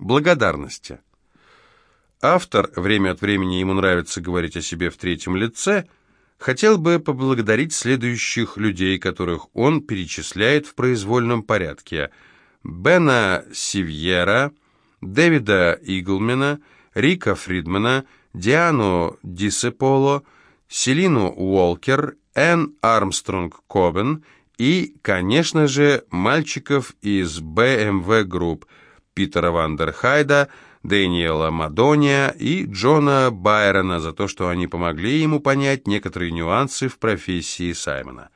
Благодарности. Автор, время от времени ему нравится говорить о себе в третьем лице, хотел бы поблагодарить следующих людей, которых он перечисляет в произвольном порядке. Бена Сивьера, Дэвида Иглмена, Рика Фридмана, Диану Дисеполо, Селину Уолкер, Энн Армстронг Кобен и, конечно же, мальчиков из BMW Group, Питера Вандерхайда, Дэниела Мадония и Джона Байрона за то, что они помогли ему понять некоторые нюансы в профессии Саймона.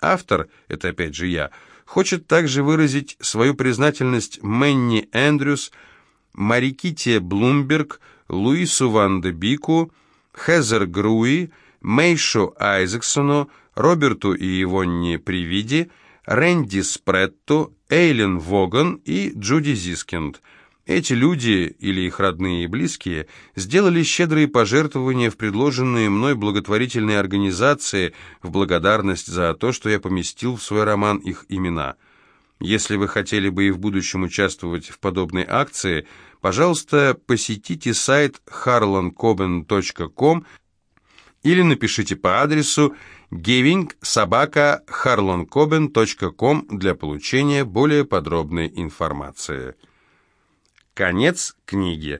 Автор, это опять же я, хочет также выразить свою признательность Мэнни Эндрюс, Мариките Блумберг, Луису Ван де Бику, Хезер Груи, Мейшу Айзексону, Роберту и Ивонне Привиди, Рэнди Спретту, Эйлен Воган и Джуди Зискинд – эти люди, или их родные и близкие, сделали щедрые пожертвования в предложенные мной благотворительные организации в благодарность за то, что я поместил в свой роман их имена. Если вы хотели бы и в будущем участвовать в подобной акции, пожалуйста, посетите сайт harlancoben.com или напишите по адресу giving.sobaka.harlancoben.com для получения более подробной информации. Конец книги.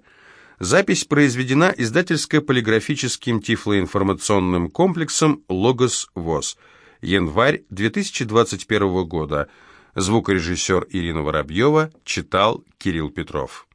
Запись произведена издательско-полиграфическим тифлоинформационным комплексом «Логос ВОЗ». Январь 2021 года. Звукорежиссер Ирина Воробьева читал Кирилл Петров.